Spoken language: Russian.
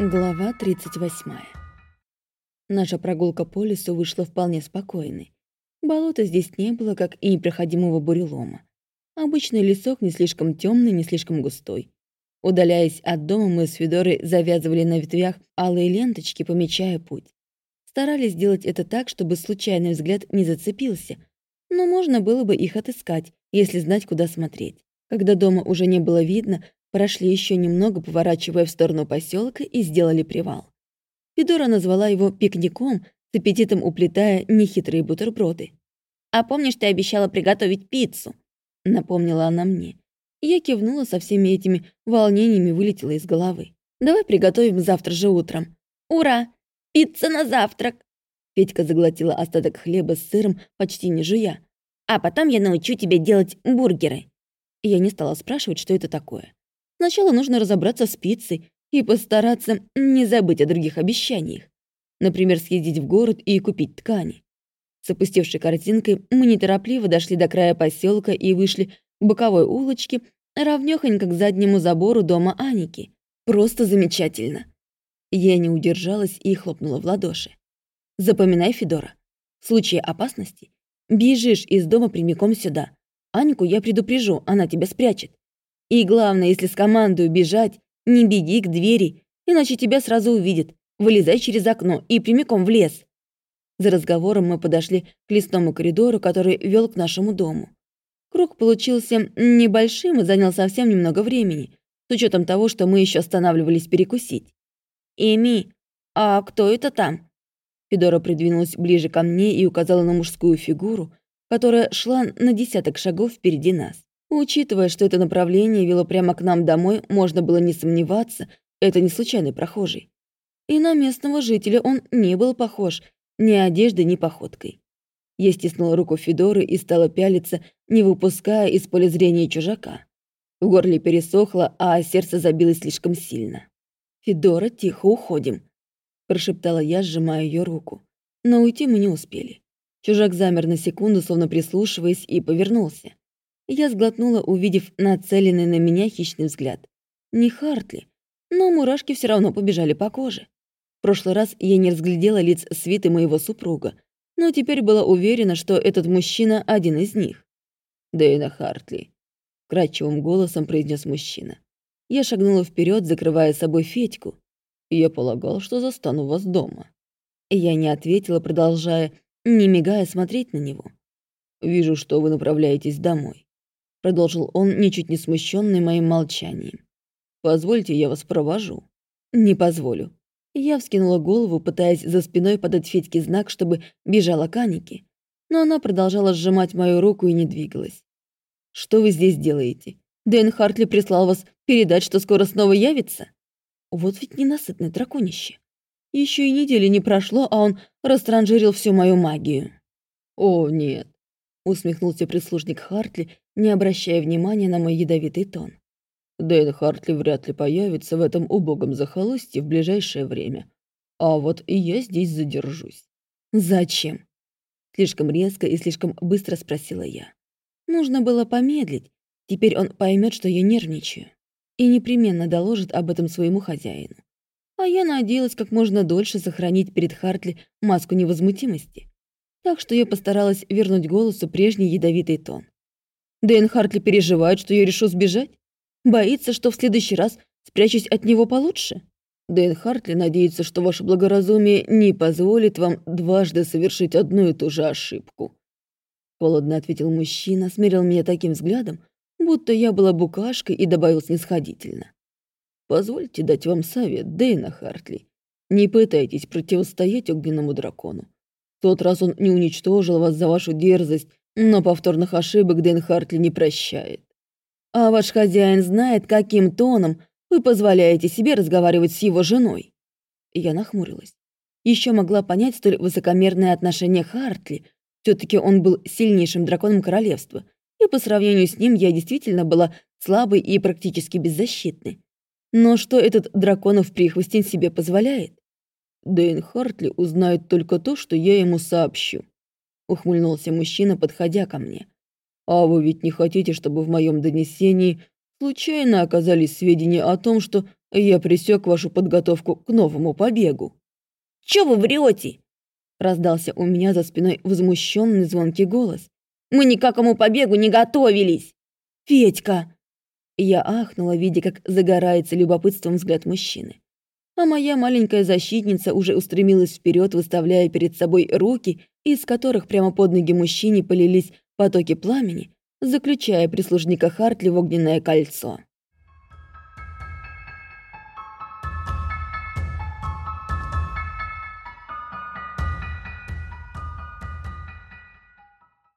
Глава 38. Наша прогулка по лесу вышла вполне спокойной. Болота здесь не было, как и непроходимого бурелома. Обычный лесок не слишком темный, не слишком густой. Удаляясь от дома, мы с Федорой завязывали на ветвях алые ленточки, помечая путь. Старались сделать это так, чтобы случайный взгляд не зацепился, но можно было бы их отыскать, если знать, куда смотреть. Когда дома уже не было видно, Прошли еще немного, поворачивая в сторону поселка, и сделали привал. Федора назвала его пикником, с аппетитом уплетая нехитрые бутерброды. «А помнишь, ты обещала приготовить пиццу?» — напомнила она мне. Я кивнула со всеми этими волнениями, вылетела из головы. «Давай приготовим завтра же утром». «Ура! Пицца на завтрак!» Петька заглотила остаток хлеба с сыром, почти не жуя. «А потом я научу тебя делать бургеры». Я не стала спрашивать, что это такое. Сначала нужно разобраться с пиццей и постараться не забыть о других обещаниях. Например, съездить в город и купить ткани. С опустевшей картинкой мы неторопливо дошли до края поселка и вышли к боковой улочке, равнёхонько к заднему забору дома Аники. Просто замечательно. Я не удержалась и хлопнула в ладоши. Запоминай, Федора, в случае опасности бежишь из дома прямиком сюда. Анику я предупрежу, она тебя спрячет. И главное, если с командой бежать, не беги к двери, иначе тебя сразу увидят. Вылезай через окно и прямиком в лес. За разговором мы подошли к лесному коридору, который вел к нашему дому. Круг получился небольшим и занял совсем немного времени, с учетом того, что мы еще останавливались перекусить. «Эми, а кто это там?» Федора придвинулась ближе ко мне и указала на мужскую фигуру, которая шла на десяток шагов впереди нас. Учитывая, что это направление вело прямо к нам домой, можно было не сомневаться, это не случайный прохожий. И на местного жителя он не был похож ни одеждой, ни походкой. Я стиснула руку Федоры и стала пялиться, не выпуская из поля зрения чужака. В горле пересохло, а сердце забилось слишком сильно. «Федора, тихо, уходим», — прошептала я, сжимая ее руку. Но уйти мы не успели. Чужак замер на секунду, словно прислушиваясь, и повернулся. Я сглотнула, увидев нацеленный на меня хищный взгляд. Не Хартли, но мурашки все равно побежали по коже. В прошлый раз я не разглядела лиц свиты моего супруга, но теперь была уверена, что этот мужчина один из них. «Дэйна Хартли», — кратчевым голосом произнес мужчина. Я шагнула вперед, закрывая собой Федьку. «Я полагал, что застану вас дома». Я не ответила, продолжая, не мигая, смотреть на него. «Вижу, что вы направляетесь домой продолжил он, ничуть не смущенный моим молчанием. Позвольте, я вас провожу. Не позволю. Я вскинула голову, пытаясь за спиной подать Федьке знак, чтобы бежала к Анике, но она продолжала сжимать мою руку и не двигалась. «Что вы здесь делаете? Дэн Хартли прислал вас передать, что скоро снова явится?» Вот ведь ненасытное драконище. Еще и недели не прошло, а он растранжирил всю мою магию. «О, нет», — усмехнулся прислужник Хартли не обращая внимания на мой ядовитый тон. Дэн Хартли вряд ли появится в этом убогом захолустье в ближайшее время. А вот я здесь задержусь. Зачем? Слишком резко и слишком быстро спросила я. Нужно было помедлить. Теперь он поймет, что я нервничаю. И непременно доложит об этом своему хозяину. А я надеялась как можно дольше сохранить перед Хартли маску невозмутимости. Так что я постаралась вернуть голосу прежний ядовитый тон. Дэн Хартли переживает, что я решу сбежать? Боится, что в следующий раз спрячусь от него получше? Дэн Хартли надеется, что ваше благоразумие не позволит вам дважды совершить одну и ту же ошибку. Холодно ответил мужчина, смирил меня таким взглядом, будто я была букашкой и добавил снисходительно. Позвольте дать вам совет, Дэйна Хартли. Не пытайтесь противостоять огненному дракону. В тот раз он не уничтожил вас за вашу дерзость но повторных ошибок Дэн Хартли не прощает. А ваш хозяин знает, каким тоном вы позволяете себе разговаривать с его женой. Я нахмурилась. Еще могла понять столь высокомерное отношение Хартли. все таки он был сильнейшим драконом королевства, и по сравнению с ним я действительно была слабой и практически беззащитной. Но что этот драконов прихвостень себе позволяет? Дэйн Хартли узнает только то, что я ему сообщу ухмыльнулся мужчина, подходя ко мне. А вы ведь не хотите, чтобы в моем донесении случайно оказались сведения о том, что Я пресек вашу подготовку к новому побегу». «Чё вы врете?» Раздался у меня за спиной возмущенный звонкий голос. «Мы ни к какому побегу не готовились!» «Федька!» Я ахнула, видя, как загорается любопытством взгляд мужчины. А моя маленькая защитница уже устремилась вперед, выставляя перед собой руки, из которых прямо под ноги мужчине полились потоки пламени, заключая прислужника Хартли в огненное кольцо.